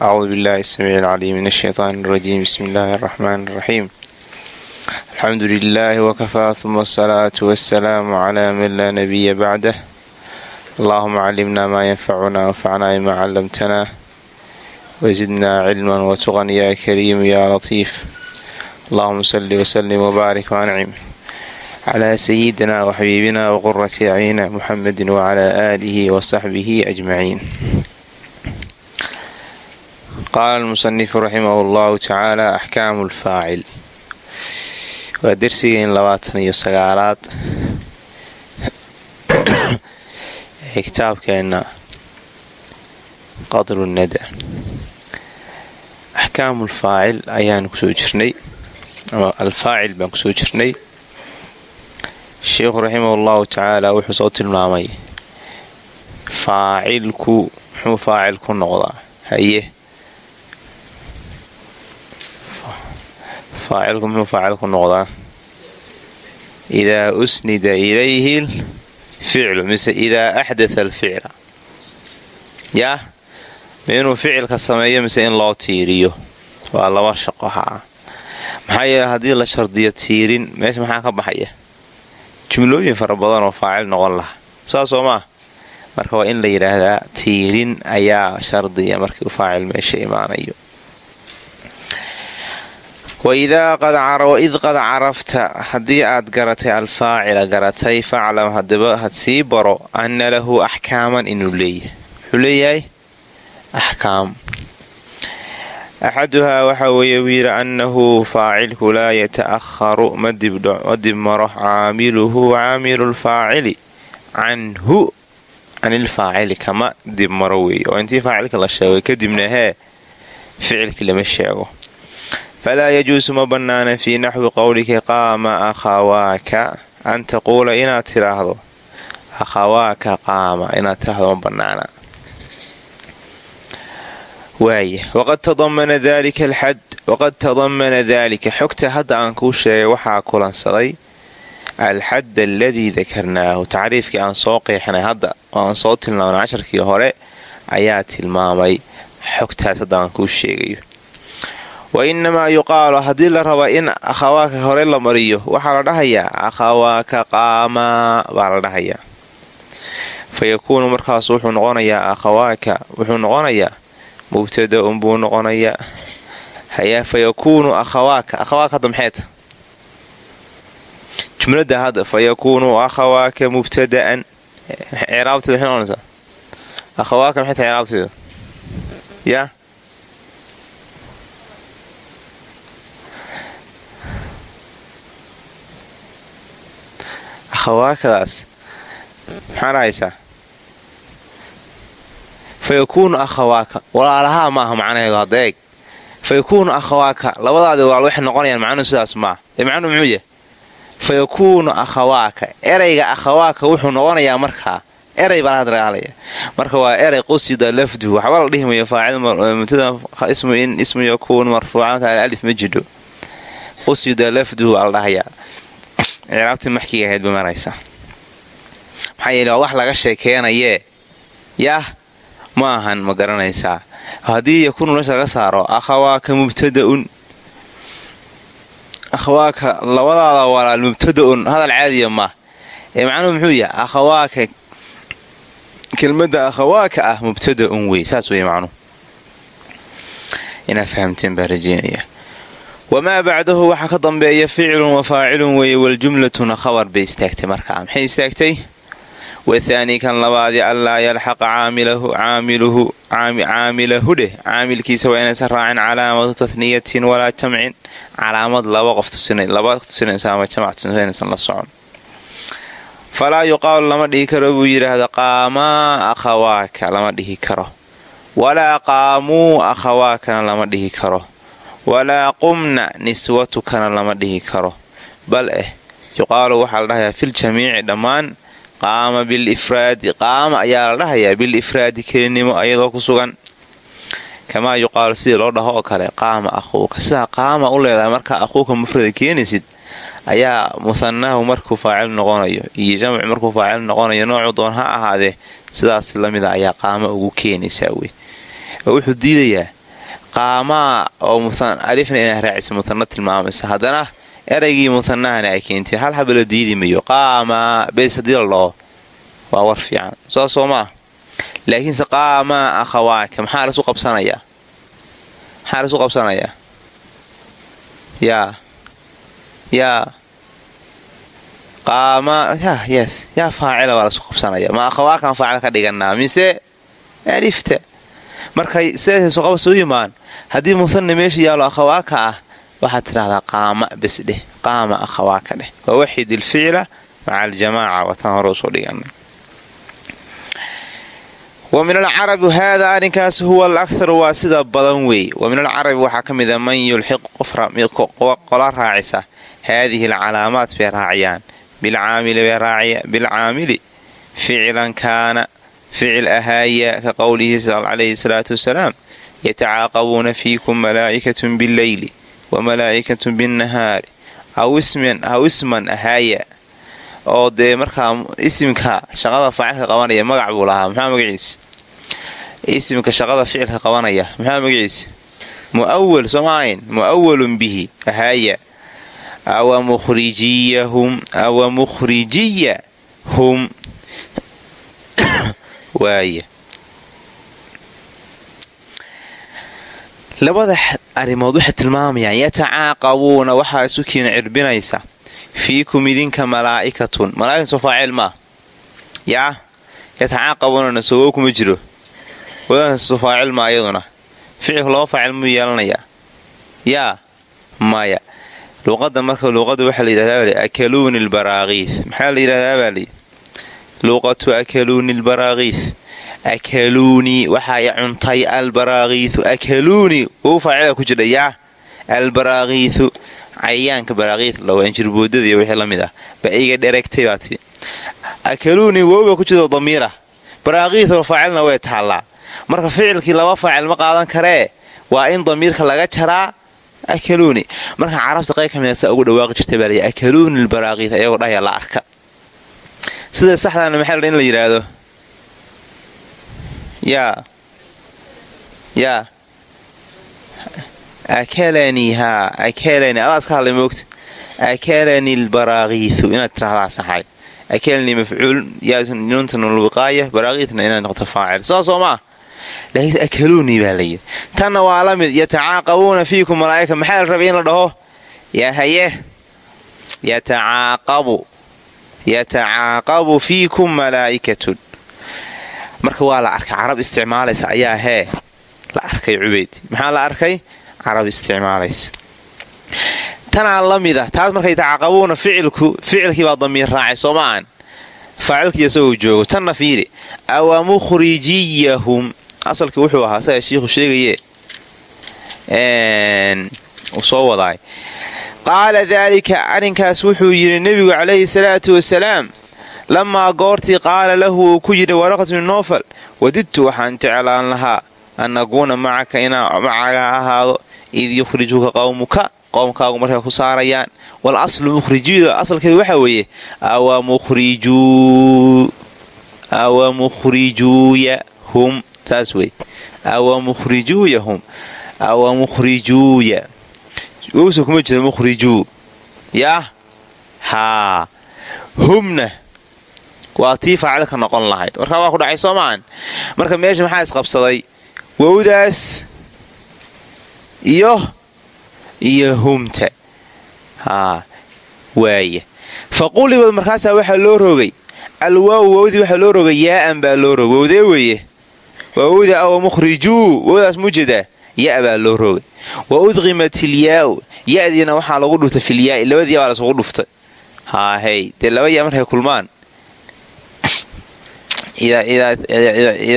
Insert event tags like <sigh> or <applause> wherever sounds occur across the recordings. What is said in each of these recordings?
أعوذ بالله السميع العليم من الشيطان الرجيم بسم الله الرحمن الرحيم الحمد لله وكفى ثم الصلاة والسلام على من لا نبي بعده اللهم علمنا ما ينفعنا وانفعنا بما علمتنا وزدنا علما وتقا يا كريم يا لطيف اللهم صل وسلم وبارك وأنعم على سيدنا وحبيبنا وقرة أعيننا محمد وعلى آله وصحبه أجمعين qaala almusanifu raximah allahu tacaala axkaamu lfaacil waa dersigeen labaatan iyo sagaalaad. ee kitaabkeenna qadru nada axkaamu lfaacil ayaanu ku soo jirnay ama alfaacil baan ku soo jirnay. Sheikhu raximah allahu tacaala wuxuu soo tilmaamay faacilku muxuu faacil ku noqdaa? Haye faacilku muxuu faacil ku noqdaa idaa usnida ilayhi lficlu mise idaa axdatha alficla yaa ma inuu ficilka sameeyo mise in loo tiiriyo waa laba shaqo haa maxaa yeele haddii la shardiyo tiirin meesha maxaa ka baxaya jumlooyin fara badan oo faacil noqon laha saasoo maa marka waa in la yidhaahdaa tiirin ayaa shardiya markii faacil meesha imaanayo waid qad carafta haddii aad garatay alfaacila garatay faclam hadaba had sii baro anna lahu axkaaman inuu leeyahay. Wuxuu leeyahay axkaam. Axaduhaa waxaa weeye wuu yidhi annahu faacilku laa yata'aharu ma dib maro caamiluhu caamilu lfaacili canhu can ilfaacili kama dib maro weeye oo intii faacilka la sheegay kadibna hee ficilkii lama sheego falaa yajuusu ma bannaana fii naxwi qowlika qaama akhawaaka an taquula inaad tidhaahdo akhawaaka qaama inaad tidhaahdo ma bannaana waaya waqad tadamana dalika alxad waqad tadamana daalika xogta hadda aan kuu sheegay waxaa kulansaday alxadd aladii dakarnaahu tacriifkii aan soo qeexnay hadda oo aan soo tilmaamnay casharkii hore ayaa tilmaamay xogtaas hadda aan kuu sheegayo wa inamaa yuqaalu haddii la raba in akhawaaka hore la mariyo waxaa la dhahayaa akhawaaka qaamaa baa la dhahayaa. Fa yakuunu markaas wuxuu noqonayaa akhawaaka wuxuu noqonayaa mubtada-un buu noqonayaa. Hayaa fa yakuunu akhawaaka akhawaaka hadda maxayta jumlada hadda fa yakuunu akhawaaka mubtada'an ciraabteeda maxay noqonaysaa akhawaaka maxay tahay ciraabteeda yaa akhawaakadaas maxaa dhahaysaa fa akhawaaka. Walaalahaa maaha macnaheedu hadda eeg fa yakuunu akhawaaka. Labadaadi walaal waxay noqonayaan macnuhu sidaas maaha ee macnuhu muxuu yahay? Fa akhawaaka. Erayga akhawaaka wuxuu noqonayaa markaa eray baa laga marka waa eray qusida lafduhu waxba la dhihi mayo faacilmubtada in ismu yakuunu marfuucan alif ma jidho qusida lafduhu baa la dhahayaa ciraabtii maxkiga ahayd ba maraysa. Maxaa yeele waa wax laga sheekeenayee. Yaah ma ahan ma garanaysaa. Haddii yakuunu meesha laga saaro akhawaaka mubtadaun. Akhawaaka labadaada walaal mubtadaun. Hadal caadiya ma. Ee macnuhu muxuu yahay akhawaaka kelmadda akhawaaka ah mubtadaun wey saas wey macnuhu inaa fahamteen baa rajeynaya wamaa bacdahu waxaa ka dambeeya ficlun wa faacilun weeye waljumlatuna khabar bay istaagtay markaa maxay istaagtay wathaani kan labaadi anlaa yalxaqa caamilahu dheh caamilkiisa waa inaysan raacin calaamatu tahniyatin walaa jamcin calaamad laba qof laba tusinaysa ama jamac tusinaysan la socon falaa yuqaalu lama dhihi karo buu yidhaahda qaamaa akhawaaka lama dhihi karo walaa qaamuu akhawaakana lama dhihi karo walaa qumna niswatukana lama dhihi karo. Bal eh yuqaalu waxaa la dhahayaa filjamiici dhammaan qaama bilifraadi qaama ayaa la dhahayaa bilifraadi kelinimo ayadoo ku sugan. Kamaa yuqaalu sidii loo dhaho oo kale qaama akhuuka. Sidaa qaama u leedahay markaa akhuuka mufrada keenaysid ayaa muhanahu markuu faacil noqonayo iyo jamc markuu faacil noqonayo noocu doon ha ahaadee sidaas lamida ayaa qaama ugu keenaysaa wey. Oo wuxuu diidayaa qaamaa oo alifna inaa raacisa muhano tilmaamaysa haddana eraygii muhanahana ay keentay. Hal haba la diidi mayo. Qaamaa bees haddii la dhaho waa war fiican. Soo soo maa laakiinse qaamaa akhawaaka maxaa lasu qabsanayaa maxaa lasu qabsanayaa yaa. Yaa. Qaamaa yes. Yaa faacila baa lasu qabsanaya. Ma akhawaakan faacil ka dhiganaa. Mise alifta markay sidaasoo qabas u yimaan haddii muhana meesha yaalo akhawaaka ah waxaad tidhahdaa qaama bes dheh qaama akhawaaka dheh. Wawaxid ilficla maca aljamaaca wataan hore u soo dhigana wa min alcarabi haadaa arrinkaas huwa alakharu waa sida badan weey. Wa min alcarabi waxaa ka mida man yulxiqu qola raacisa haadihi alcalaamaat bay raaciyaan. Bilcaamili ficlan kaana ficil ahaaya ka qowlihi calayhi salaatu wasalaam yatacaaqabuuna fiikum malaa'ikatun billeyli wa malaa'ikatun binnahaari aw isman ahaaya oo dee markaa isimka shaqada faacilka qabanaya magac buu lahaa maxaa magaciisa isimka shaqada ficilka qabanaya maxaa magaciisa mu'awal soomaayn mu'awalun bihi ahaaya awa mukhrijiyahum awa mukhrijiyahum waaya labada arrimood waxay tilmaamayaan yatacaaqabuuna waxaa isu kiina cirbinaysa fiikum idinka malaa'ikatun. Malaa'ikatu faacil maa yaa yatacaaqabuuna nasogow kuma jiro. Wadaansu faacil maa iyaduna. Ficilku laba faacil muu yeelanayaa yaa maya luuqada marka luuqada waxaa la yidhahdaa akaluuni lbaraakiif maxaa la yidhahdaa baa li luuqatu akaluuni lbaraakiif akaluunii waxaa i cuntay albaraakiiu akaluunii wou faacila ku jidha yaa albaraakiiu cayayaanka baraakiif lawa injirboodada wixii la mid ah ba iga dheregtay baa tii akaluunii wowba ku jiro damiira baraakiioo faacilna way taallaa marka ficilkii laba faacil ma qaadan karee waa in damiirka laga jaraa akaluuni marka carabta qayb ka midasa ugu dhawaaqi jirtay baa lay akaluuni lbaraakiif ayagoo dhahaya la arka sida saxdaana maxaa la in la yidhaahdo yaa yaa akalanii haa akalanii adaas ka hadlay moogta. Akalanii lbaraakiiu inaad tirahdaa saxay. Akalanii mafcuul. Yaanuntanulwiqaaya baraakiitna inaad noqoto faacil. Soo soo maa laakiin akaluunii baa layidhi tanna waa la mid yatacaaqabuuna fiikum malaa'ika. Maxaa la in la dhaho? Yaa haye. Yatacaaqabu yatacaaqabu fiikum malaa'ikatun marka waa la arkay carab isticmaalaysa ayaa hee la arkay cubeyd maxaa la arkay carab isticmaalaysa tanaa la mid ah taas markay tacaqabuuna ficilku ficilkii baa damiir raacay soo ma aan faacilkii isagoo joogo tanna fiiri awa mukhrijiyahum asalkii wuxuu ahaa saga shiikhu sheegaye soo wadaay qaala daalika arrinkaas wuxuu yidhi nebigu calayhi salaatu wasalaam lamaa goortii qaala lahu uu ku yidhi waraqat bnu noofal wadidtu waxaan jeclaan lahaa an akuuna macaka inaa macaga ahaado id yukhrijuuka qowmuka qowmkaagu markay ku saarayaan wal aslu mukhrijiyuda asalkeedu waxaa weeye awa mukhrijuuyahum saas wey awa mukhrijuuyahum awa mukhrijuuya wowsa kuma jira mukhrijuu. Yaah haa humna. Waa tii faacilka noqon lahayd. Warkaa waa ku dhacay soo maahan marka meesha maxaa isqabsaday? Wowdaas iyo iyo humta. Haa waaya faqulibad markaasaa waxaa loo rogay alwaaw wowdii waxaa loo rogay yaa'an baa loo rogay wowdee weeye? Waa wowda awa mukhrijuu. Wowdaas mujedaa ya baa loo rogay wa udqimat ilyaau ya'diina waxaa lagu dhuftay filyaai labadii baa laysugu dhuftay. Haahey dee laba yaa markay kulmaan. Ida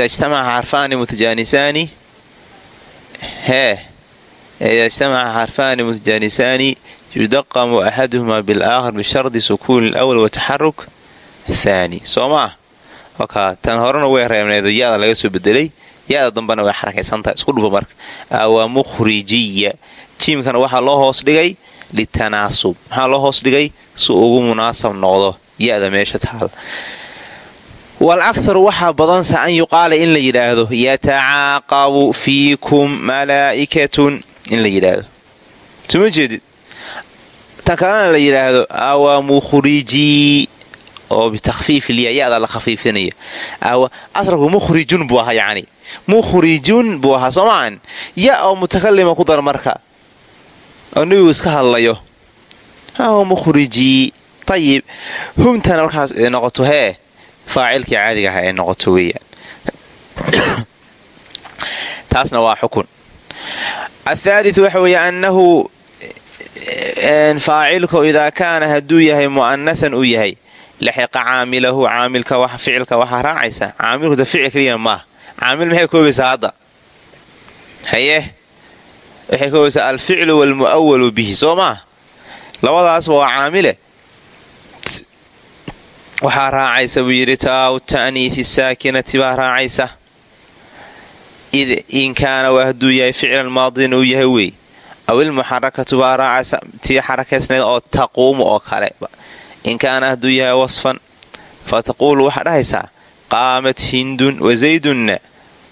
ijtamaca xarfaani mutajanisaani hee ida ijtamaca xarfaani mutajanisaani yudaqamu axaduhumaa bilaakhar bishardi sukuuni lwal wa taxaruk athaani soo maa oka tan horena way reebneedo ya-da laga soo bedelay ya-da dambena way xarakaysantaha isku dhufa marka. Awa mukhrijiya. Jiimkana waxaa loo hoos dhigay litanaasub. Maxaa loo hoos dhigay? Si ugu munaasab noqdo. Ya-da meesha taal. Wal waxaa badansa an yuqaala in la yidhaahdo yatacaaqabu fiikum malaa'ikatun in la yidhaahdo. Suma jeedid? Tan kalena la yidhaahdo awa mukhrijii oo bitakfiif lyayada la khafiifinaya asrku mukhrijun buu ahaa yani mukhrijun buu ahaa soomaan ya oo mutakalima ku dar marka. Oo nebigu iska hadlayo. Awa mukhrijii ayib humtana markaas noqoto hee faacilkii caadiga aha ee noqoto weeyaan. <coughs> Taasna waa xukun. Athaaliu waxa weeye annahu faacilku idaa kaana hadduu yahay mu'anahan uu laxiqa caamilahu caamilka ficilka waxaa raacaysa caamilkuda ficil keliya maaha caamil maxay koobaysaa hadda haye waxay koobaysaa alficlu waalmu'awalu bihi soo maa labadaasba waa caamile waxaa raacaysa buu yidhi taaw ta'niifi saakinati baa raacaysa in kaana waa hadduu yahay ficlan maadin uu yahay wey aw ilmuxarakatu baa raacaysa tii xarakaysnayd oo taquumu oo kale in kaana hadduu yahay wasfan fa taquulu waxaa dhahaysaa qaamat hindun wazaydunna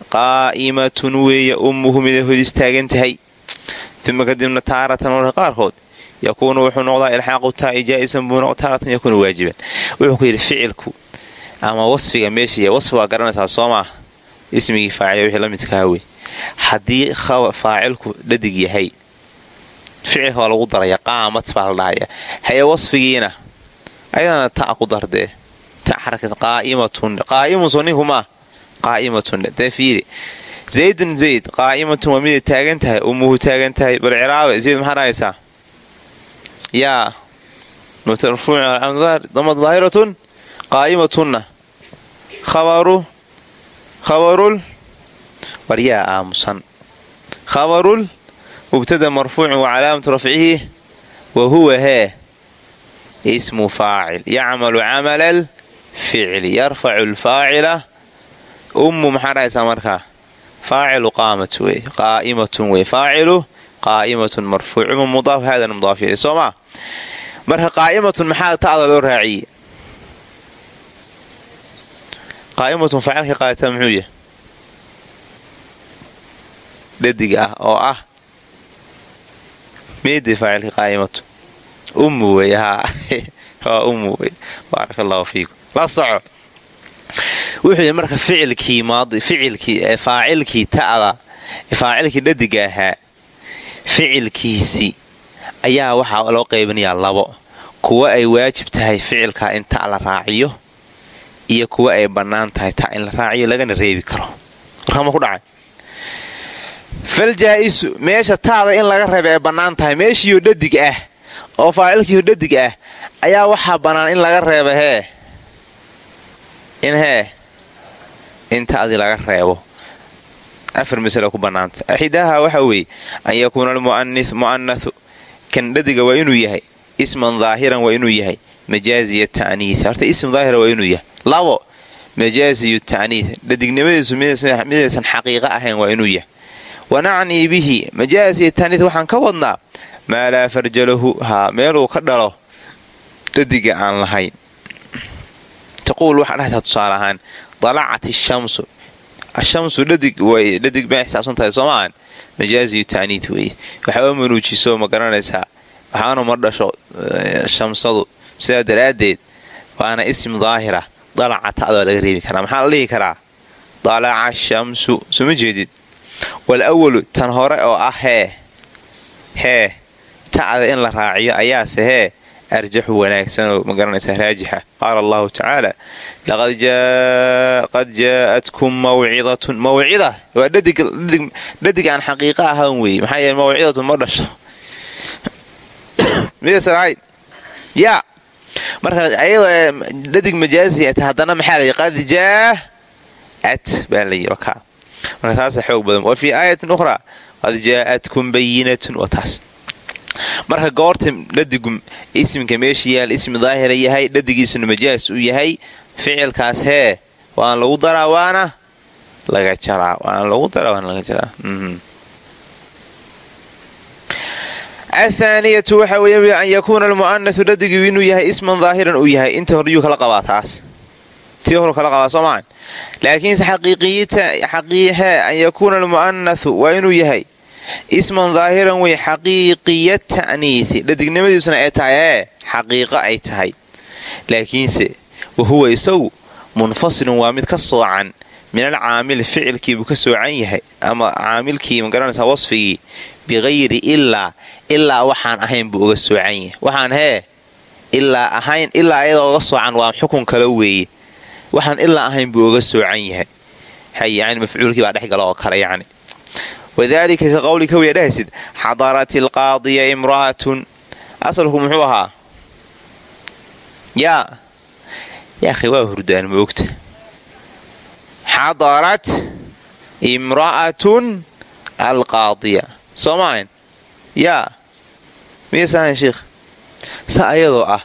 qaa'imatun weeye ummuhu miday hod istaagan tahay. Uma kadibna taaratan marka qaarkood yakuunu wuxuu noqdaa ilxaaqu taa'i jaa'isan buu taaratan yakuunu waajiban. Wuxuu ku yidhi ficilku ama wasfiga meesha wasfi waa garanaysaa soo maah ismigii faacil wixii la midkaa wey haddii dhadig yahay ficilka lagu daraya qaamat baa la wasfigiina ayadana ta ku dardee qaa'imatun qaa'imun soo ninku maa qaa'imatun dee fiiri zaydun zayd qaa'imatun waa miday taagan tahay ummuhu taagan tahay bal ciraabe zayd maxaa dhahaysaa yaa daahiratun qaa'imatunna khabaru khabarul war yaa khabarul mubtada marfuucin wa calaamatu rafcihi wa huwa hee ismu faacil yacmalu camala alficli yarfacu lfaacila ummu maxaa dhahaysaa markaa faacilu qaa'imatun wey faacilu qaa'imatun marfuuc uma mudaaf haadana mudaaf ilay soo maa marka qaa'imatun maxaa ta'da loo raaciyey qaa'imatun faacilka qaadataa muxuu yahay dhadig ah oo ah meedii faacilka qaa'imatu ummu wey haa <laughs> waa ummu wey baaraka allahu fiikum. La soco. Wuxuu yidhi marka ficilkii ficilkii faacilkii ta'da faacilkii dhadiga ahaa ficilkiisii ayaa waxaa loo qaybinayaa labo. Kuwa ay waajib tahay ficilkaa in ta' la raaciyo iyo kuwa ay bannaan tahay ta' in la raaciyo lagana reebi karo. Warkama ku dhacay. Faljaa'isu meesha taada in laga reeba ee bannaan tahay meeshiiyo dhadig ah oo faacilkiiyo dhadig ah ayaa waxaa bannaan in laga reeba hee? In hee? In ta'dii laga reebo. Afar masalo ku bannaanta axidaaha waxa weeye an yakuuna almu'anathu kan dhadiga waa inuu yahay. Isman daahiran waa inuu yahay. Majaaziya ta'niih horta ism daahira waa inuu yahay. Labo majaaziyu ta'niih dhadignimadiisu midaysan xaqiiqo ahayn waa inuu yahay. Wanacnii bihi. Majaaziya ta'niih waxaan ka wadnaa maa laa farja lahu. Haa meeluu ka dhalo dhadiga aan lahayn. Taquul waxaa dhahaysaa tusaale ahaan dalacat ishamsu ashamsu dhadig way dhadig bay xisaabsan tahay soo maahan majaaziyu ta'niid weeye. Waxaa manuujiso ma garanaysaa waxaana ma dhasho shamsadu sidaa daraaddeed waana ism daahira dalaca ta'doo laga reebi karaa. Maxaa la dhihi karaa? Dalaca shamsu soma jeedid wal awalu tan hore oo ah hee hee ta'da in la raaciyo ayaase hee arjaxu wanaagsanoo ma garanaysaa raajixa qaala allahu tacaala qad jaa'atkum mawcidatun mawcida waa dhadig aan xaqiiqa ahaan weeye maxaa yeele mawcidatun ma dhasho yaa marka ayadoo dhadig majaazi ta haddana maxaa la qad jaa'at baa la marka taasa xoog badan wa fii aayatin ukhraa qad jaa'atkum bayinatun wa taas marka goorta dhadigu ismka meesha yaal ismi daahira yahay dhadigiisuna majaas uu yahay ficilkaas hee waan lagu daraa waana laga jaraa waana lagu daraa waana laga jaraa. Athaaniyatu waxa weeye an yakuuna almu'anathu dhadigu inuu yahay isman daahiran uu yahay. Inta horyuu kala qabaa taas. Tii hor kala qabaa soo maan laakiinse yahay isman daahiran wey xaqiiqiya ta'niithi dhadignimadiisuna ay tahay ee xaqiiqo ay tahay. Laakiinse wahuwa isagu munfasilun waa mid ka soocan. Min alcaamili ficilkiibuu ka soocan yahay. Ama caamilkii ma garanaysaa wasfigii. Biqayri ilaa ilaa waxaan ahayn buu uga soocan yahay. Waxaan hee ilaa ahayn ilaa ayadoo uga soocan waa xukun kale weeye. Waxaan ilaa ahayn buu uga soocan yahay. Hay yani mafcuulkii baa dhexgala oo kale yacni wadaalika ka qowlika waya dhahaysid xadarat ilqaadiya imra'atun asalku muxuu ahaa yaa yaakhi waa hurdaan moogta xadarat imra'atun alqaadiya soo maahan yaa miyaysahayn sheikh sa ayadoo ah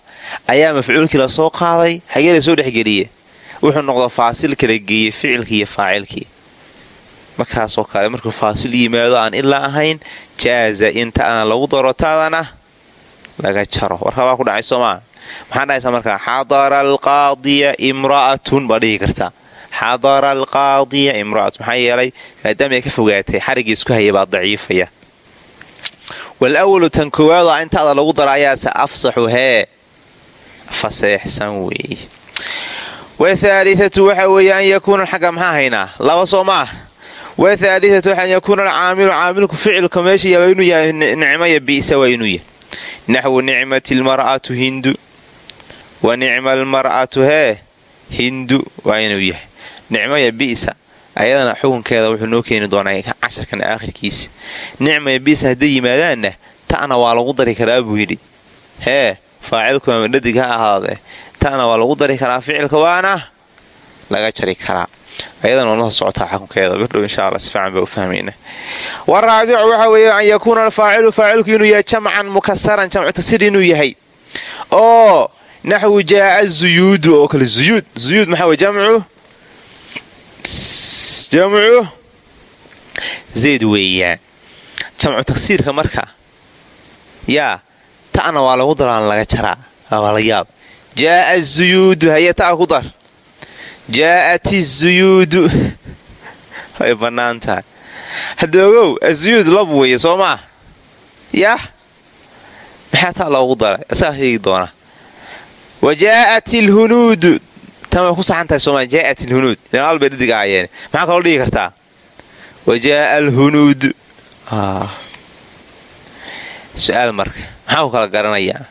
ayaa mafcuulkii la soo qaaday xagee la soo dhexgeliye wuxuu noqda faasil kala geeyey ficilkii iyo faacilkii markaasoo kale markuu faasil yimaado aan ilaa ahayn jaaza inta aan lagu daro taadana laga jaro. Warkabaa ku dhacay soomaa maxaa dhahaysaa markaa xadara alqaadiya imra'atun baa dhihi kartaa xadara alqaadiya imra'atun maxaa yeelay maadaama ay ka fogaatay xariggii isku haya baa daciifaya. Walawalu tan koowaado a intaada lagu dara ayaase afsaxu hee. Faseexsan weeye wathaalithatu waxa weeye an yakuuna xagga maxaa haynaa laba soo maah wathaalithatu an yakuuna alcaamilu caamilku ficilka meesha yaaba inuu yahay nicmaya bi'sa waa inuu yahay. Naxwu nicmati lmar'atu hindu. Wa nicma almar'atu hee hindu waa inuu yahay. Nicmaya bi'sa ayadana xukunkeeda wuxuu noo keeni doonaa casharkan aakhirkiisa nicmaya bi'sa hadday yimaadaanna ta'na waa lagu dari karaa buu yidhi. Hee faacilku ama dhadig ha ahaadee ta'na waa lagu dari karaa ficilka waana laga jari karaa ayadana waa socotaa xukunkeeda birdhow insha alla si fiican baa u fahmayna waraabicu waxa weeye an yakuuna alfaacilu faacilku inuu yahay jamcan mukasaran jamcu tagsir inuu yahay. Oo naxwu jaaa zuyuudu oo kale zuyuud. Zuyuud maxaa wey jamcu? Jamcu? Zayd weeyaan. Jamcu tagsiirka marka. Yaa ta'na waa lagu daraan laga jaraa. Waa la yaab. Jaaa zuyuudu haye ta'a ku dar jaa'at izuyuudu way bannaan tahay hadda ogow azuyuud lab weeye soo maa yah maxaa taa loogu daray asagaa sheegi doona wa jaa'at ilhunuudu tan way ku saxan tahay sooma jaa'at ilhunuud inaal bay dhidig ahaayeen maxaa kaloo dhigi kartaa wa jaa'a alhunuud su'aal marka maxaa ku kala garanayaa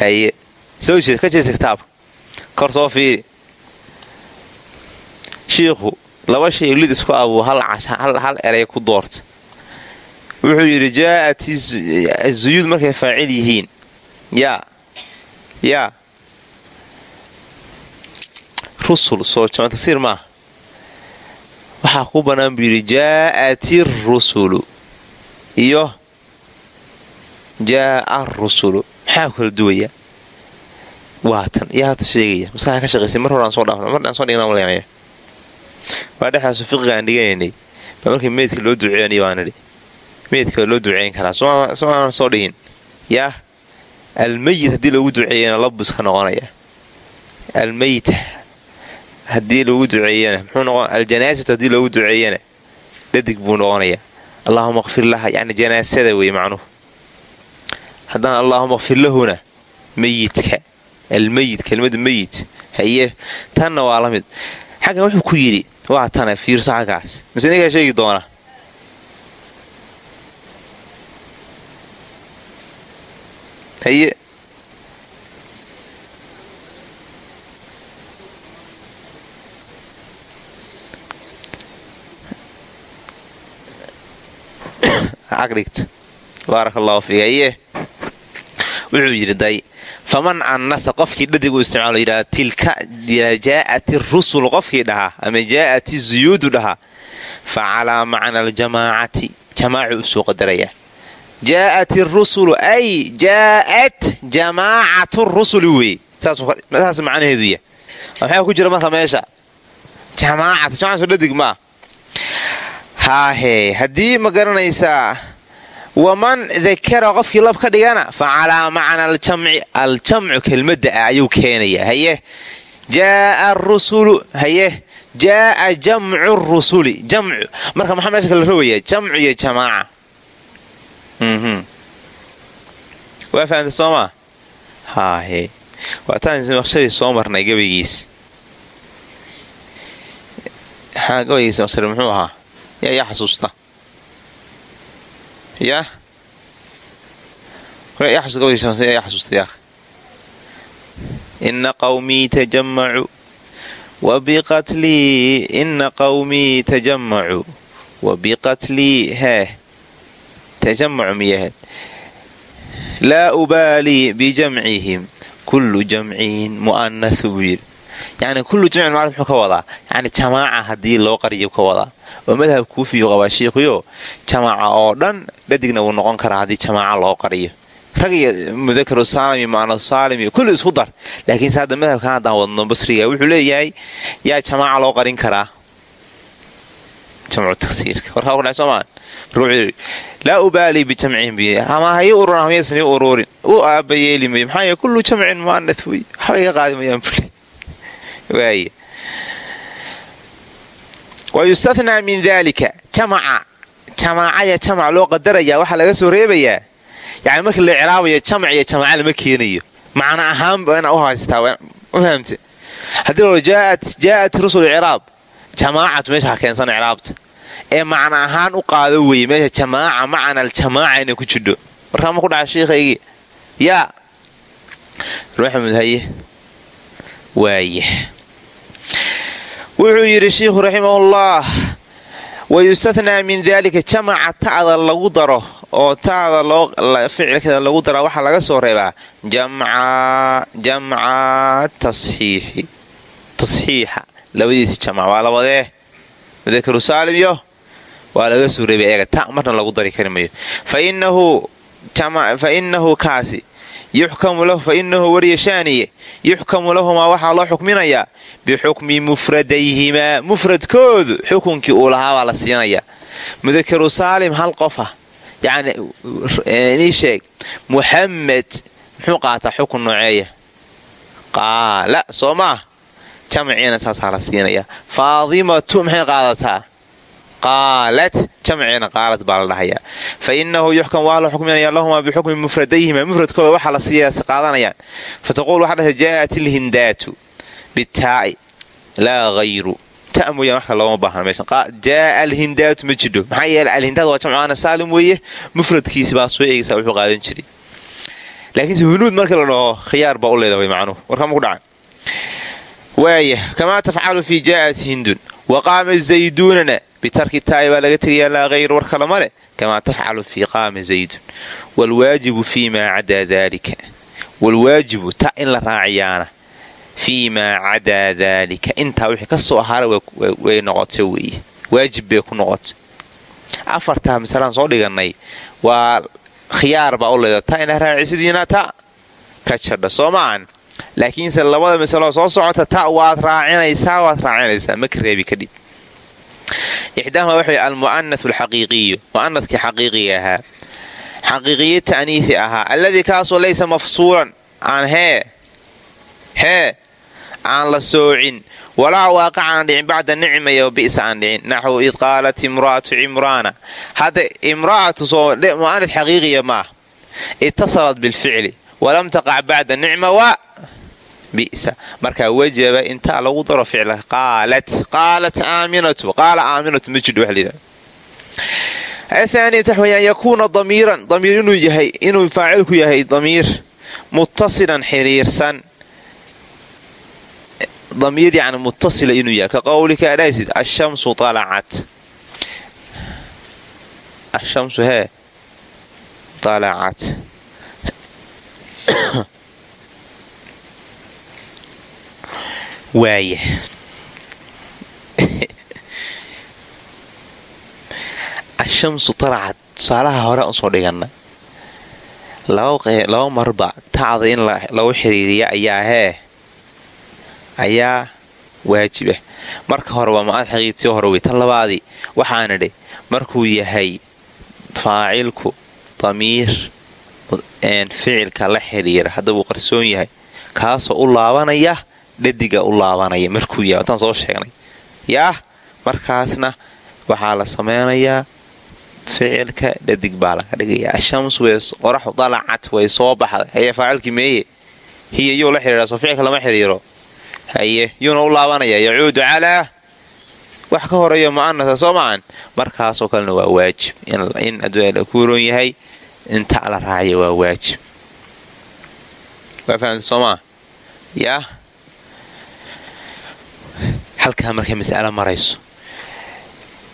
haye soo jeed ka jeesta kitaabka kor soo fiiri shiikhu laba shay lid isku abuu hal eray ku doorta. Wuxuu yidhi jaa'at zuyuud markay faacil yihiin. Yaa yaa rusul soo jama tasiir maaha waxaa ku bannaan buu yidhi jaa'at irusulu iyo jaa'a arusulu maxaa kala duwaya waatan yaa hata sheegaya. Maskaxaan ka shaqaysay mar horaan soo dhaafna mar aan soo dhignaa malaynaya waa dhexdaasu fiqiga aan dhiganaynay baa markii meydka loo duceynaya waan idhi. Meydka loo duceyn karaa. Soo aanan soo dhihin. Yaa almeyit haddii loogu duceeyana labu iska noqonaya. Almeyta haddii loogu duceeyana muxuu noqon aljanaasatu haddii loogu duceeyana dhadig buu noqonaya. Allaahuma kfir laha yani janaasada wey macnuhu. Haddaan allaahuma kfir lahuna meyidka almeyid kelimada meyid haye tanna waa la mid xaggan wuxuu ku yidhi waa tana fiirso xaggaas mise ninkaa sheegi doona haye cagdhigt baarak allahu fiik haye wuxuu yidhi day faman annatha qofkii dhadig uu isticmaalo yidhahda tilka jaa'at irusul qofkii dhahaa ama jaa'at izuyuudu dhahaa fa calaa macna aljamaacati jamaacu u soo qadaraya. Jaa'at irusulu ay jaa'at jamaacatu rusuli wey saas macnaheedu ya maxaa ku jira marka meesha? Jamaacata jamacatu dhadig maa haahee haddii ma garanaysaa waman dakara qofkii lab ka dhigana fa calaa macna aljamci aljamcu kelmadda ah ayuu keenaya haye jaaa rusulu haye jaaa jamcu rusuli jamcu marka maxaa meesha kala rogaya jamcu iyo jamaaca waa fahamta soo maa haahe waataan maqshadii soo marnay gabaygiis gabaygiis maqshadi muxuu ahaa yaa yaa xasuusta yaa yaa xasuusta yaa ina qawmii tajamacuu wabiqatlii ina qawmii tajamacuu wabiqatlii hee tajamacu miyahed laa ubaalii bijamcihim kullu jamcin mu'anasu buu yidhi yani kullu jamcin maalid muxuu ka wadaa yani jamaaca haddii loo qariyo ka wadaa oo madhab kuufiyu qabaa shiikhuyo jamaaca oo dhan dhadigna wuu noqon karaa haddii jamaaca loo qariyo. Rag iyo mudakaru saalim iyo mu'anas saalim iyo kulli isku dar. Laakiinse hadda madhabkan haddaan wadno basriga wuxuu leeyahay yaa jamaaca loo qarin karaa? Jamcu tagsiirka. Warkaa ku dhaay soomaan marka wuxuu yidhi laa ubaalii bijamcihim bi ama hayi ururan hamaysan uruurin u aaba yeeli mayo maxaa kullu jamcin mu'anath wey waxba iga qaadi mayaan bule <laughs> waaya wa yustathnaa min daalika jamaca jamaacaya jamac loo qadaraya waxaa laga soo reebayaa yani markii la icraabayo jamac iyo jamaca lama keenayo macna ahaanba ina u haystaa haddii jaa'at rusul icraab jamaacatu meesha ha keensan icraabta ee macna ahaan u qaado weye meesha jamaaca macna aljamaaca inay ku jidho markaa ma ku dhaca shiikhaygii yaa maxamud haye waaya wuxuu yidhi shiikhu raximahullah wa yustathnaa min daalika jamaca ta'da lagu daro oo ta'da ficilkeeda lagu daraa waxaa laga soo reebaa jamca tasxiixi tasxiixa labadiisi jamc waa labadee mudakaru saalim iyo waa laga soo reebay eega ta marna lagu dari kari mayo fa inahu kaasi yuxkamu lahu fa inahu waryashaaniye yuxkamu lahumaa waxaa loo xukminayaa bixukmi mufradayhimaa mufradkoodu xukunkii uu lahaabaa la siinayaa mudakaru saalim hal qofa yacni inii sheeg. Muxamed muxuu qaataa xukun nooceeya? Qaala soo maah jamciina saasaa la siinayaa faadimatu maxay qaadataa qaalat jamciina qaalad baa la dhahayaa fa inahu yuxkam waa la xukminaya lahumaa bixukmi mufradayhima mufradkooda waxaa la siiya qaadanayaan fataquul waxaa dhahta jaa'at ilhindaatu bitaa'i laa hayru ta mooyaan kale looma baahna meesha jaaa alhindaatu ma jidho maxaa yeele alhindaad waa jamcu ana saalim weeye mufradkiisi baa soo eegaysaa wuxuu qaadan jiray laakiinse hunuud markii la dhaho khiyaar baa u leedahay macnuhu warkama ku dhaca waaya kamaa tafcalu fii jaa'at hindun? Wa qaama zayduunana? Bitarki taa'i baa laga tegayaa laa hayr war kale male kamaa tafcalu fii qaama zaydun? Waalwaajibu fii maa cadaa daalika waalwaajibu ta in la raaciyaana. Fii maa cadaa daalika intaa wixii ka soo way noqotay weeye. Waajib bay ku noqotay. Afartaa masalaan soo dhigannay. Waa khiyaar baa u leeda ta ina raacisidiina ta ka jadha soo maahan laakiinse labada masaloo soo socota ta waad raacinaysaa waad raacinaysaa ma ka reebi kadhib ixdaahuma waxay almu'anath alxaqiiqiyu. Mu'anadkii xaqiiqiga ahaa. Xaqiiqiye ta'niisi ahaa. Alladii kaasoo laysa mafsuulan aan hee hee aan la soocin. Walaa waaqaca aan dhicin bacda nicmaya wa bi'sa aan dhicin. Naxwu id qaalat imra'atu cimraana hadda imra'atu mu'anad xaqiiqiya maah itasalat bilficli walam taqac bacda nicma wa bisa. Markaa wajaba intaa lagu daro ficla qaalat qaalat aaminatu qaala aaminatu ma jidho waxa layidhaha athaani tax weyaan yakuuna damiiran damiir inuu yahay inuu faacilku yahay damiir muttasilan xiriirsan. Damiir yani muttasila inuu yahay ka qowlika adhaysid ashamsu alacat ashamsu hee alacat <coughs> waaya <coughs> ashamsu alacad tusaalaha hore u soo dhigana laba marba tacda in lagu xiriiriya ayaa hee. Ayaa waajibah marka hore waa ma-ad xaqiiqtii hore wey tan labaadii waxaan idhi markuu yahay faacilku damiir ficilka la xidhiira haddabuu qarsoon yahay kaasoo u laabanaya dhadiga u laabanaya markuu yahay wataan soo sheegnay. Yaah markaasna waxaa la sameynayaa ficilka dhadig baa laga dhigaya ashams qoraxu dalacat way soo baxday. Haye faacilkii meeye. Hiya yuu la xidhiira soo ficilka lama xidhiiro haye yuuna u laabanaya yacuudu calaa. Wax ka horreeya mu'anasa soo maahan markaasoo kalena waa waajib in adduunya ku roon yahay inta la raaciya waa waajib soomaa yaa halkaa markay mas'alo marayso.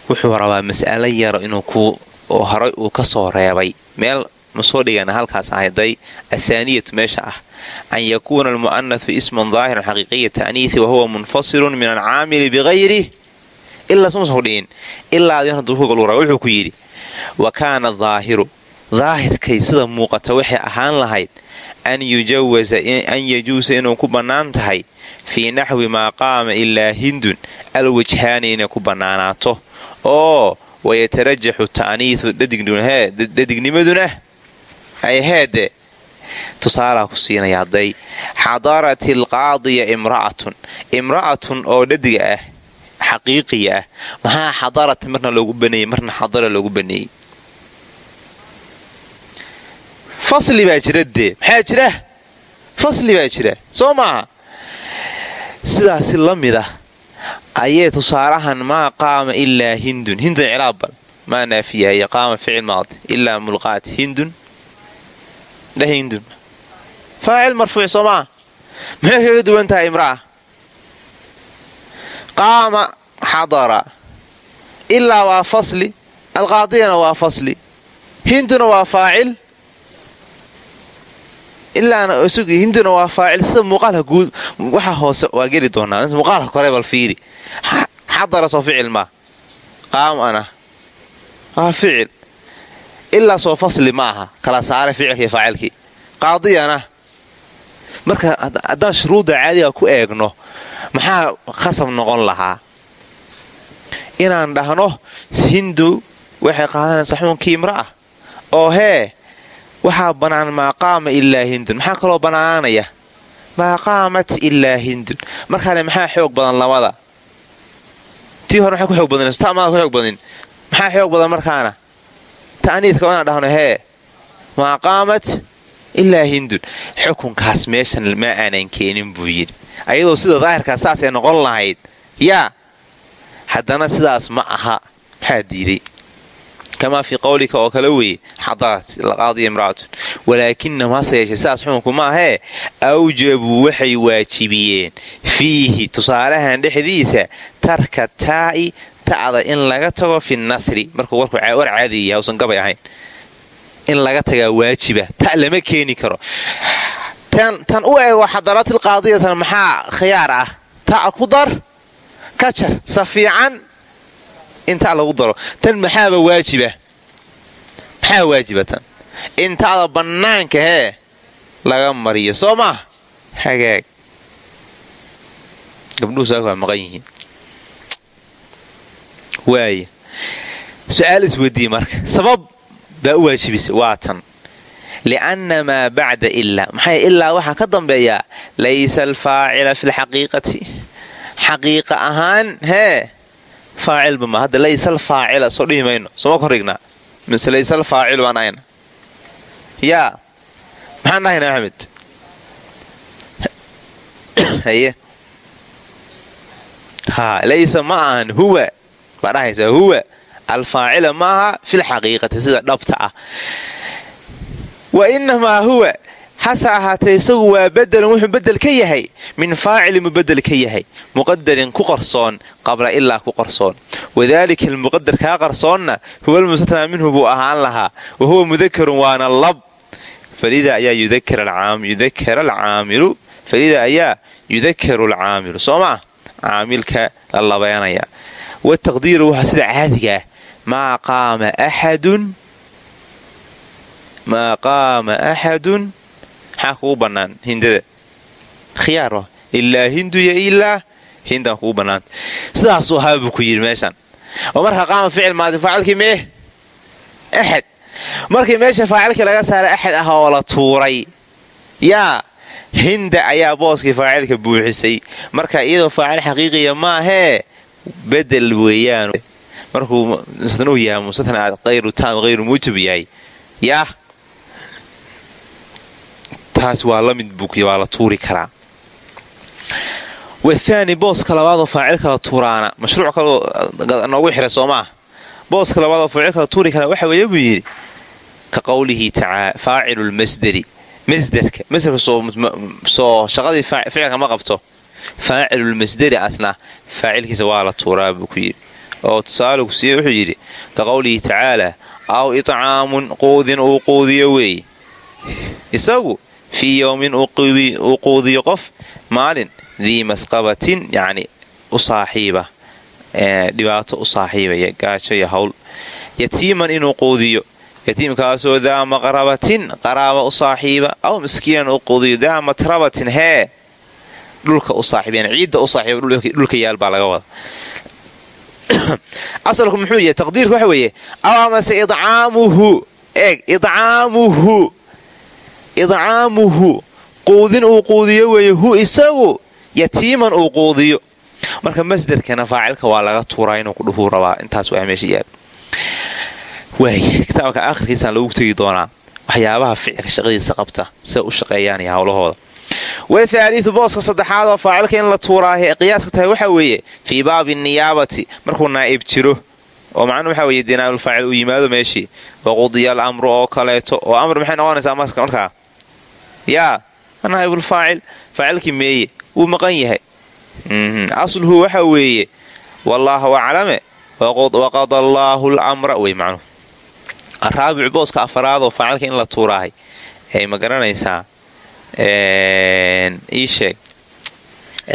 Wuxuu rabaa mas'alo yaro inuu ku horay uu ka soo reebay. Meel ma soo dhigana halkaas ahday athaaniyatu meesha ah. An yakuuna almu'anahu isman daahiran xaqiiqiya ta'niihi wahuwa munfasilun min alcaamili bikayri ilaa smusan dhihin. Ilaa adin hadduu ku galura wuxuu ku yidhi wa kaana daahiru daahirkay sida muuqata waxay ahaan lahayd an yujawaza an yajuusa inuu ku bannaan tahay fii naxwi maa qaama ilaa hindun alwajhaani inay ku bannaanaato. Oo wayatarajaxu ta'niidu dhadignimaduna ay heede tusaalaa ku siinaya hadday. Xadarat alqaadiya imra'atun. Imra'atun oo dhadiga ah xaqiiqiya ah. Maxaa xadarata marna loogu baneeyey marna xadara loogu baneeyey fasli baa jira dee maxaa jira fasli baa jira soo maaha. Sidaasi la mid ah ayee tusaalahan maa qaama ilaa hindun. Hindun cilaabban maa naafiyahaye qaama ficil maadi ilaa mulqaat hindun. Dheh hindun. Faacil marfuuc soo maaha. Maxay kaga duwan tahay imra'a qaama xadara. Ilaa waa fasli. Alqaadiyana waa fasli. Hinduna waa faacil hinduna waa faacil sida muuqaalka guud waxa hoose waa geli doonaa muuqaalka kore bal fiiri xadara soo ficil maa qaamana waa ficil ilaa soo fasli ma aha kala saare ficilkii faacilkii qaadiyana marka haddaan shuruudda caadiga ku eegno maxaa khasab noqon lahaa inaan dhahno hindu waxay qaadanaysaa xukunkii imra'ah oo hee waxaa bannaan maa qaama ilaa hindun. Maxaa kaloo bannaanaanaya maa qaamat ilaa hindun markaale maxaa xoog badan labada? Tii hore maxay ku xoog badan tamaada ku xoog badin maxaa xoog badan markaana? Ta'niidka inaan dhahno hee? Maa qaamat ilaa hindun. Xukunkaas meeshan ma aanan keenin buu yidhi. Ayadoo sida daahirkaas saasay noqon lahayd. Yaa haddana sidaas ma aha maxaa diiday kamaa fii qowlika oo kale weeye xadarat laqaadiya imra'atun walaakinahum hase yeeshee sidaas xukunku maahee awjabuu waxay waajibiyeen fiihi tusaalahan dhexdiisa tarka taa'i ta'da in laga tago fi nahri markuu war caadiya yahay usan gabay ahayn in laga tagaa waajiba ta lama keeni karo tan u eego xadaratilqaadiyatan maxaa khiyaar ah ta ku dar ka jar sa intaa lagu daro. Tan maxaaba waajiba? Maxaa waajiba tan? Intaada bannaanka hee laga mariyo soo maa hagaag. Gabdhuhu saaka waa maqan yihiin. Waaya su'aal isweydiiye marka. Sabab baa u waajibisa waa tan. Lianna maa bacda ilaa maxay ilaa waxaa ka dambeeyaa laysa alfaacila fi lxaqiiqati xaqiiqa ahaan hee faacilba ma hadda laysa alfaacila soo dhihi mayno. Sooma mise laysa alfaacilu baan ahayna. Yaa maxaan dhahayna axmed? Haye. Haa laysa ma ahan huwa. Baa dhahaysaa huwa. Alfaacila maaha fi lxaqiiqati sida dhabta ah. Wa inamaa huwa hase ahaatee isagu waa bedelun wuxuu bedel ka yahay. Min faacilin buu bedel ka yahay. Muqadarin ku qarsoon qabla ilaa ku qarsoon. Wadaalika almuqadar kaa qarsoonna huwa almustatnaa minhu buu ahaan lahaa. Wa huwa mudakarun waana lab. Falida ayaa yudakara alcaamilu. Falida ayaa yudakaru alcaamilu. Soo maa caamilka la labeenaya wataqdiiru waxaa sida caadigaah maa qaama axadun maxaa kugu bannaan. Hindada khiyaar ilaa hindu yo ilaa hindan kugu bannaanta sidaasuu ahaa buu ku yidhi meeshan. Oo markaa qaama ficil maadi faacilkii mee? Axad. Markii meesha faacilkii laga saaray axad ah oo la tuuray. Yaa hinda ayaa booskii faacilka buuxisay. Marka iyadoo faacil xaqiiqiya maahee bedel weeyaan markuu mustanuu yahay mustana ayru taam hayru muujib yahay. Yaah taas waa la mid buukiy waa la tuuri karaa. Wathaani booska labaadoo faacilka la tuuraana. Mashruuc kaloo noogu xira soo maah booska labaadoo faacilka la tuuri karaa waxa weeye buu yidhi ka qowlihi tacaa faacilu lmasderi masderka masderka soo shaqadii ficilka ma qabto. Faacilulmasderi asna faacilkiisa waa la tuuraa buu ku yidhi. Oo tusaale ku siiye wuxuu yidhi ka qowlihi tacaalaa aw itcaamun quudin uu quudiyo weeye isagu fii yowmin uu quudiyo qof maalin dii masqabatin yacni u saaxiiba dhibaato u saaxiibaya gaajo iyo hawl. Yatiiman inuu quudiyo yatiimkaasoo daa maqrabatin qaraaba u saaxiiba aw miskiinan uu quudiyo daa matrabatin hee dhulka u saaxiiba ciidda u saaxiiba dhulka yaal baa laga wada <coughs> asalku muxuu yahay taqdiirku idcaamuhu quudin uu quudiyo weeye hu isagu yatiiman uu quudiyo. Marka masderkana faacilka waa laga tuuraa inuu kudhuhuu rabaa. Intaas waa meesha yaal. Waay kitaabka akhirkiisaan lagu tegi doonaa waxyaabaha ficilka shaqadiisa qabta siday u shaqeeyaan iyo howlahooda wathaaliu booska saddexaad oo faacilka in la tuuraahe qiyaaska tahay waxaa weeye fii baabi niyaabati markuu naa'ib jiro. Oo macnuu waxaa weye dinaabulfaacil uu yimaado meeshii. Waqudiya al oo kaleeto. Oo amr maxay noqonaysaa markaa yaa naa'ibulfaacil faacilkii meeye wuu maqan yahay. Asluhu waxa weeye wallaahu aclame waqada allaahu lamra wey macnuhu araabicu booska afaraadoo faacilka in la tuuraahay ay ma garanaysaa ii sheeg.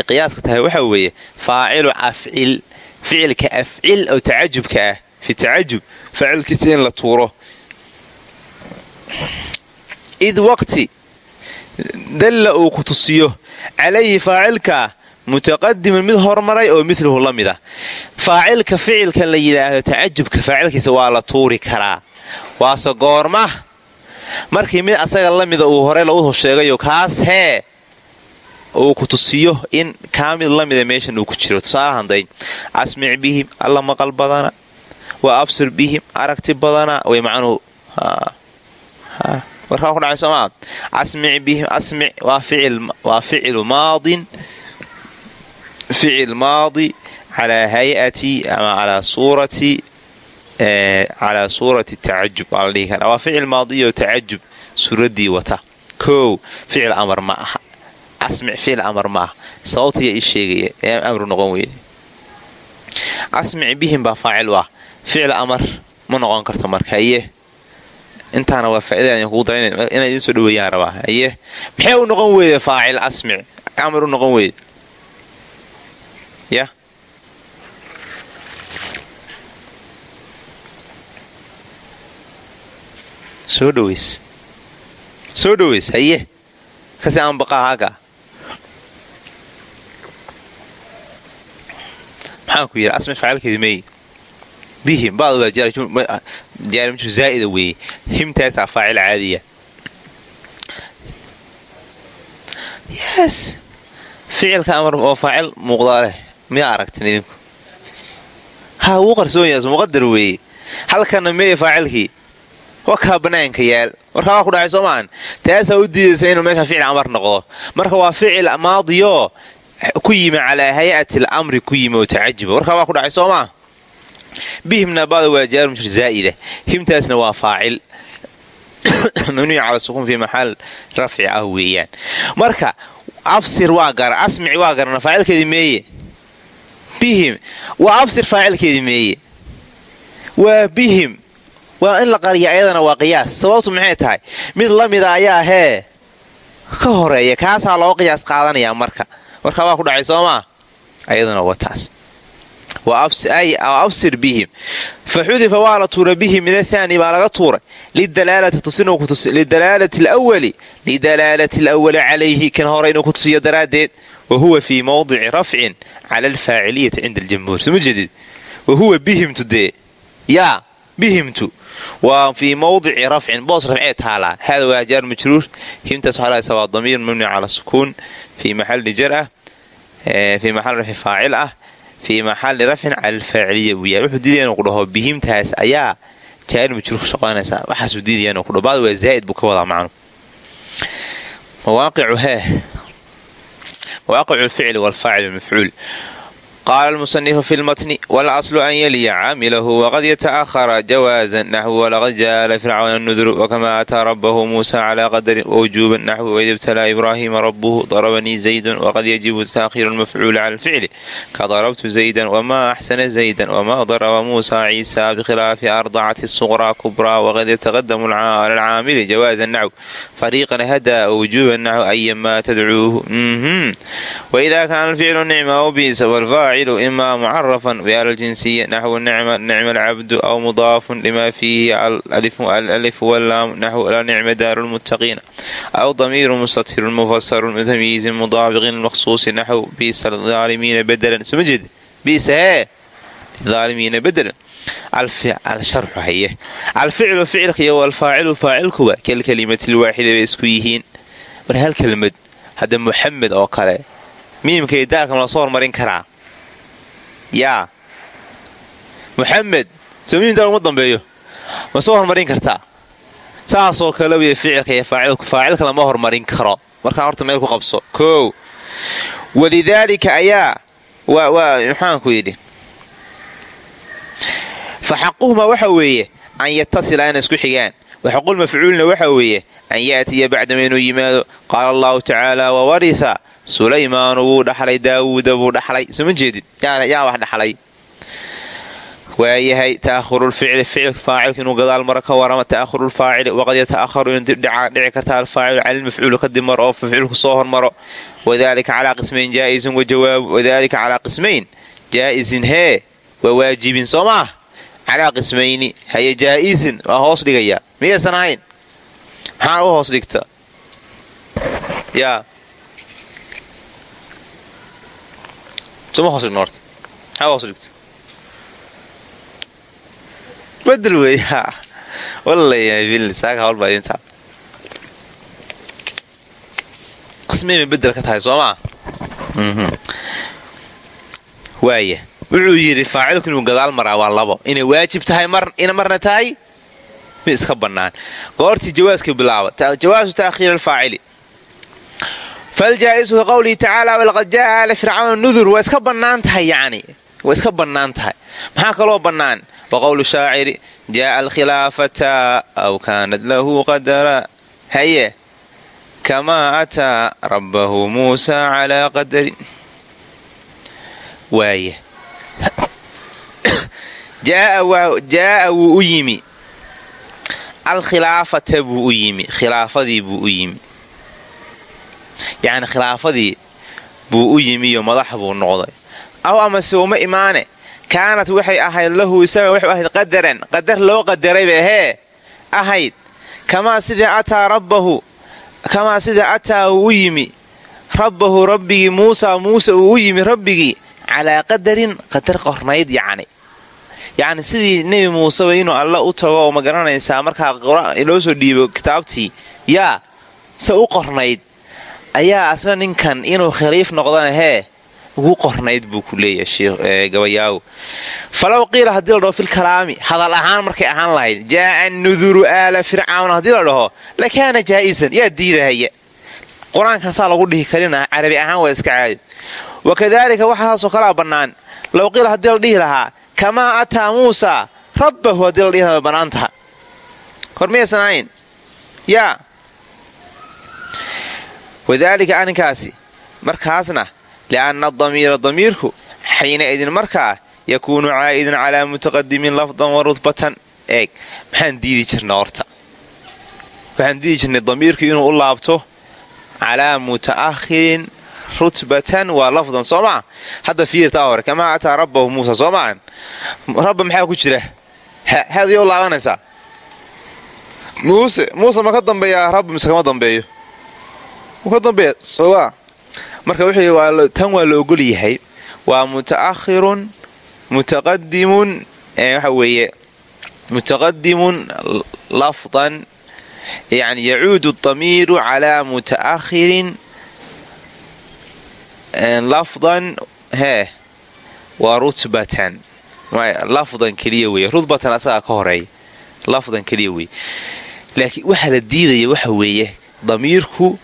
Qiyaaska tahay waxaa weeye faacilu afcil ficilka afcil oo tacajubka ah fi tacajub faacilkiisa in la tuuro. Id waqti dalla uu ku tusiyo calayhi faacilka mutaqadimun mid hormaray oo miluhu la mid ah. Faacilka ficilka la yidhaahdo tacajubka faacilkiisa waa la tuuri karaa. Waase goorma. Markii mid asaga la mida uu hore lagu sheegayo kaas hee uu ku tusiyo in kaa mid la mida meeshan uu ku jiro. Tusaale handay asmic bihim alla maqal badana wa absir bihim aragti badana way macnuhu warkaa ku dhacay soomaa asmic bihim asmic waa ficilu maadin ficil maadi calaa hayati ama calaa suurati calaa suurati tacajub aa la dhihi karaa waa ficil maadiyo wata. Kow ficil amar ma aha. Asmic ficil ma aha. Sababtaya ii sheegaya ee amru noqon weyne asmic bihim baa faacil u ah ficil ma noqon karto marka intaana waa faa'idan kugu dara inay idiin soo dhaweeyaan rabaa. Aye maxay u noqon weyde faacil asmic? Amar u noqon weyde ya? Soo dhaweys. Soo dhaweys haye. Kasi aan baqaa haga maxaan ku yidhi asmi faacilkeedi meey bihim bad waa jaarimju zaa'ida weeye himtaasaa faacil caadiya yes ficilka amar oo faacil muuqdaa leh miyaa aragtin idinku ha wuu qarsoon yaas muqadar weeye halkana meeye faacilkii wakaa banaanka yaal warkaa waa ku dhacay soo maahan taasaa u diidaysa inuu meesha ficil amar noqdo marka waa ficil maadiyoo ku yimi calaa hay'ati l amri ku yimi oo tacajiba warkaa waa ku dhacay soo maa bihimna bada waa jaarumjir zaa'ida himtaasna waa faacil. <coughs> Mamnuuc cala sukuun fii maxal rafci ah weeyaan. Marka absir waa gara asmic waa garana faacilkeedii meeye. Bihim waa absir faacilkeedii meeye. Waa bihim waa in la qariya ayadana waa qiyaas. Sababtu maxay tahay? Mid la mida ayaa hee ka horreeya kaasaa loo qiyaas qaadanayaa marka. Warkaa waa ku dhacay soo maa ayaduna waa taas absir bihim fa xudifa waa la tuuray bihim min athaani baa laga tuuray lidalaalati lwali lidalaalati alawali calayhi kan hore inuu ku tusiyo daraaddeed wa huwa fii mawdici rafcin cala alfaaciliyati cinda aljamhuur soma jeedid wa huwa bihimtu dee yaa bihimtu waa fii mawdici rafcin boos rafcee taalaa hada waa jaar majruur himtaas waxaa waa damiir mabni cala sukuun fii maxali jar ah fii maxali rafci faacil ah fii maxali rafcin cala alfaaciliya buu yahay wuxuu diidaya inuu ku dhaho bihimtaas ayaa jaar majruur ku shaqaynaysaa waxaasuu diidaya inuu ku dhaho bacd waa zaa'id buu ka wadaa macnu mawaaqicu hee mawaaqicu alficli waalfaacil mafcuul qaala almusanifu fi lmatni walaslu an yaliya caamilahu waqad yata'ahara jawaazan naxwu walaqad jaala fircauna nuduru wakamaa ataa rabahu muusa calaa qadarin wawjuuban naxwu waid ibtalaa ibraahiima rabuhu darabanii zaydun waqad yajibu taakhiru lmafcuuli cala alficli ka darabtu zaydan wamaa axsana zaydan wamaa daraba muusa ciisa bikhilaafi ardacati suqraa kubraa waqad yataqadamu cala alcaamili jawaazan naxw fariiqan hadaa wawjuuban naxw ayamaa tadcuuhu waidaa kaana alficlu nicma aw bisa faacilu imaa mucarafan bial jinsiya naxwu nicma alcabdu aw mudaafun lima fiihi alif walaamu naxwu la nicma daaru lmuttaqiina aw damiiru mustatirun mufasaru bitamiizin mudaabiqin lmaqsuusi naxw bisa aalimiina bedelan soma jeed bisa hee aalimiina bedelan alsharxu haye alficlu ficilka iyo walfaacilu faacilkuba kalkalimati lwaaxida bay isku yihiin mar hal kelmad hadda muxamed oo kale miimka iyo daalka ma la soo hormarin karaa yaa muxamed soomiinta uma dambeeyo. Ma soo hormarin kartaa? Saasoo kale wey ficilka iyo faacilku faacilka lama hormarin karo. Markaa horta meel ku qabso. Koow walidaalika ayaa waa maxaanku yidhi? Fa xaquhuma waxa weeye an yatasila inay isku xigaan. Waxaqul mafcuulina waxa weeye an yaatiya bacdama inuu yimaado. Qaala allahu tacaala wawaritha sulaymaanu wuu dhaxlay daawuuda buu dhaxlay soma jeedid yaa wax dhaxlay. Waayahay ta'ahurulficli ficilka faacilka inuu gadaal maro ka warama ta'ahurulfaacili waqad yata'aharu inuu dhici karta alfaacilu cala lmafcuulu kadib maro oo mafcuulku soo hormaro wadalika calaa qismayn jaa'isun wajawaabu wadalika calaa qismayn jaa'isin hee waa waajibin soo maah calaa qismayni haye jaa'isin waa hoos dhigaya. Miyaysan ahayn? Maxaana u hoos dhigta? Yaa soma hoos dhigno horta maxaa hoos dhigta bedel wey walasaaka hawlbaa idintaa qismayma bedel ka tahay soo maa waaya wuxuu yidhi faacilku inuu gadaal maraa waa labo. Inay waajib tahay marna tahay mid iska bannaan. Goortii jawaaska bilaaba jawaasu ta'khiir alfaacili faljaa'isu ka qowlihi tacaala walaqad jaa'a aala fircauna nudur waa iska bannaan tahay yacni waa iska bannaan tahay maxaa kaloo bannaan wa qowlu shaaciri jaa'a alkhilaafata aw kaanat lahu qadara haye kamaa ataa rabbahu muusa calaa qadarin waaya jaa'a wuu u yimi alkhilaafata buu u yimi khilaafadii buu u yimi yacni khilaafadii buu u yimiyo madax buu noqday. Aw amase uma imaane kaanat waxay ahayd lahu isaga waxay ahayd qadaran qadar loo qadarayba hee ahayd. Kamaa sida ataa rabbahu kamaa sida ataa uu u yimi rabbahu rabbigii muusa muuse uu u yimi rabbigii calaa qadarin qadar qornayd yacni. Yacni sidii nebi muuseba inuu alla u tago oo ma garanaysaa markaa loo soo dhiibo kitaabtii yaa se u qornayd ayaa asna ninkan inuu khaliif noqdana hee ugu qornayd buu ku leeyahay gabayaagu falow qiila haddii la dhaho filkalaami hadal ahaan markay ahaan lahayd jaa'a nuduru aala fircawn haddii la dhaho lakaana jaa'isan yaa diidahaya. Qur'aankaasaa lagu dhihi karina carabi ahaan waa iska caadi. Wakadaalika waxaasoo kalaa bannaan. Low qiila haddii la dhihi lahaa kamaa ataa muusa rabbahu haddii la dhihi lahaa way bannaan taha hor miyaysan ahayn? Yaa wadaalika arrinkaasi markaasna li'anna damiira damiirku xiina idin markaa yakuunu caa'idan calaa mutaqadimin lafdan wa rudbatan. Eeg maxaan diidi jirnay horta. Waxaan diidi jirnay damiirku inuu u laabto calaa muta'ahirin rutbatan waa lafdan soo maa hadda fiirtaa hore kamaa ataa rabbahu muusa soo maan rabba maxaa ku jira? Haday u laabanaysaa? Muuse muuse ma ka dambeeyaa rabba mise kama dambeeyo ka dambeeya sooma marka wuxuu tan waa la ogol yahay waa muta'ahirun mutaqadimun waxa weeye mutaqadimun lafdan yani yacuudu damiiru calaa muta'akhirin lafdan hee waa rutbatan. Lafdan keliya wey rutbatan asagaa ka horreeya lafdan keliya wey laakiin waxaa la diidaya waxa weeye damiirku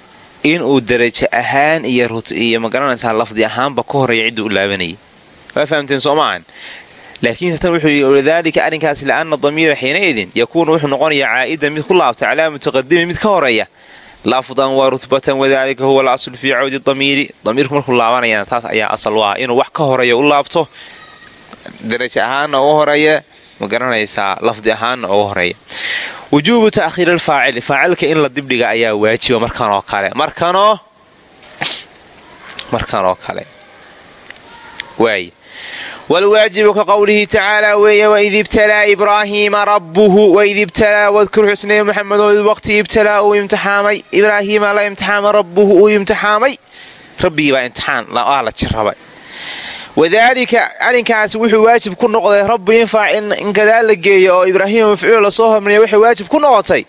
inuu darajo ahaan iyo ma garanaysaa lafdi ahaanba ka horreeya cidduu u laabanayay. Waa fahamteen soo maahan tan wuxuu yidhi walidaalika arrinkaas damiira xiinaidin yakuunu wuxuu noqonayaa caa'idan mid ku laabta calaa mutaqadimi mid ka horreeya lafdan wa rutbatan wadaalika huwa alaslu fii cawdi damiiri. Damiirku markuu laabanayana taas ayaa asal u ah inuu wax ka horreeya u laabto. Darajo ahaanna uga horreeya ma garanaysaa lafdi ahaanna uga horreeya wujuubu ta'khiiri alfaacili faacilka in la dibdhiga ayaa waajiba markanoo kale. Markanoo markanoo kale. Waay. Wlwaajibu ka qowlihi tacaala weeye waid ibtalaa ibraahiima rabbuhu waid ibtalaa wadkur xusnay maxamedo waqti ibtalaa uu imtixaamay. Ibraahiima la imtixaama rabbuhu uu imtixaamay wadaalika arrinkaas wuxuu waajib ku noqday rabbi in gadaal la geeyo oo ibraahiima mafcuul la soo hormariya waxay waajib ku noqotay.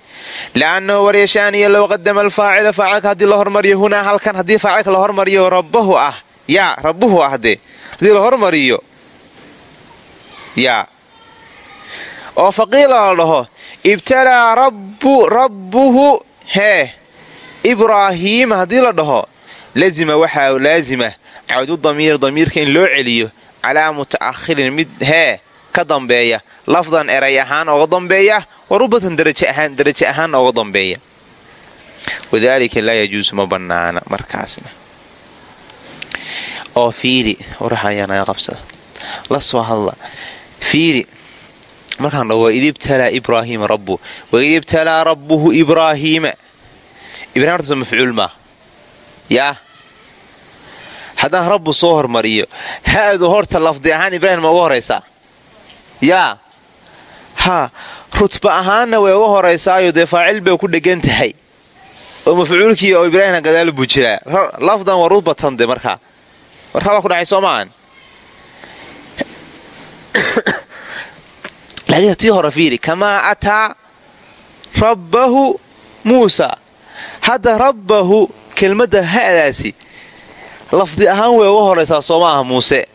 Liannahu waryashaaniya low qadama alfaacila faacilka haddii la hormariyo hunaa halkan haddii faacilka la hormariyo rabbahu ah yaa rabbuhu ah dee haddii la hormariyo yaa oo faqiila la dhaho ibtalaa rabbuhu hee ibraahiima haddii la dhaho lazima waxaa laazima cawdu damiir damiirka in loo celiyo calaa muta'akhirin mid hee ka dambeeya. Lafdan eray ahaan ooga dambeeya wa rubatan darajo ahaan ooga dambeeya. Wadaalika laa yajuusu ma bannaana markaasna. Oo fiiri waraxayaanaga qabsada. La hadla. Fiiri markaan dhaho waid ibtalaa ibraahiima rabbu. Waid ibtalaa rabbuhu ibraahiima ibrahim hortaso mafcuul maa yaa haddaan rabbu soo hormariyo ha-du horta lafdi ahaan ibraahim ma uga horaysaa yaa haa rutba ahaanna way uga horaysaayo dee faacil bay ku dhegan tahay. Oo mafcuulkii oo ibraahimna gadaal buu jiraa. Lafdan waa rutbatan de markaa. Waa ku dhacay soo maahan <coughs> laakiin tii hore fiiri kamaa ataa rabbahu muusa. Hadda rabbahu kelmadda ha'daasi lafdi ahaan way uga horaysaa soo muuse.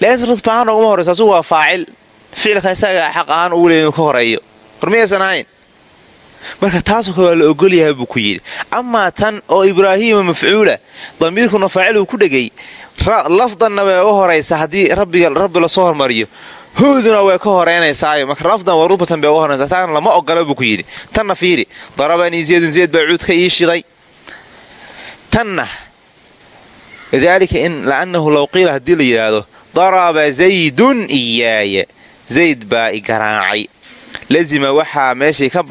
Laakiinse ahaan ogama horaysa asugu waa faacil. Ficilka isaga xaq ahaan ugu leey ka horeeyo. War miyaysan ahayn? Marka taasoo kale waa la ogolyahay buu ku yidhi. Amaa tan oo ibraahiima mafcuula damiirkuna faacil uu ku dhegay lafdanna way uga horaysaa haddii rabbi la soo hormariyo. Hooduna way ka horeynaysaay marka lafdan waa rutbatan bay uga horaysaa taana lama ogola buu ku yidhi. Tanna fiiri. Darabanii ziyadun ziyad baa cuud ka ii shiday tanna lidaalika in laannahu low qiila haddii la yidhaahdo daraba zaydun iyaaya zayd baa i garaacay. Lazima waxaa meeshii ka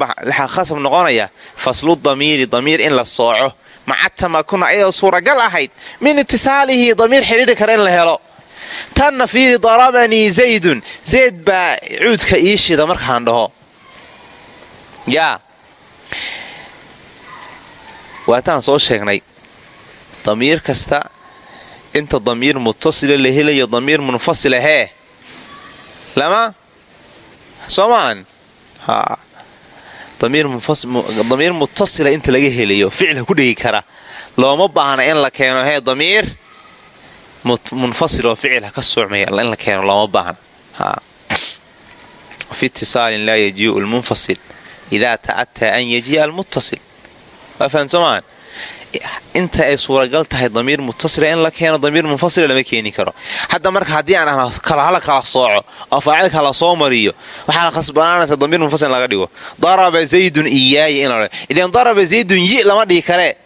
khasab noqonaya faslu damiiri damiir in la sooco. Maca tamakuna ayadoo suuragal ahayd min itisaalihi damiir xidhiiri kara in la helo. Tanna fiiri darabanii zaydun. Zayd baa cuudka ii shida markaan dhaho. Yaa. Waataan soo sheegnay inta damiir mutasila la helayo damiir munfasila hee lama? Soo maan damiir mutasila inta laga helayo ficilka ku dhegi kara. Looma baahna in la keeno hee damiir munfasil oo ficilka ka soocmaya in la keeno looma baahna. Fi itisaalin laa yajiiu lmunfasil idaa ta'ataa an yajii'a almuttasil. Waa fahan soo inta ay suuragal tahay damiir mutasila in la keeno damiir munfasila lama keeni karo. Hadda marka haddii aan hala kala sooco oo faacilka la soo mariyo waxaa khasbanaanaysa damiir munfasil laga dhigo. Daraba zaydun iyaaya in la ilan daraba zaydun yi lama dhigi kare.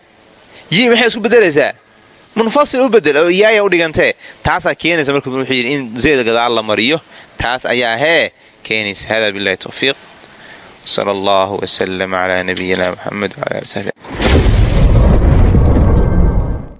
Yi maxay isku bedelaysaa munfasil u bedel oo iyaaya u dhigantee taasaa keenaysa marka wuxuu yidhi in zayd gadaal la mariyo. Taas ayaa hee keenaysa. Hada bilahi towfiiq sal allahu wslm cla nabiyina mxamed wala ali sabi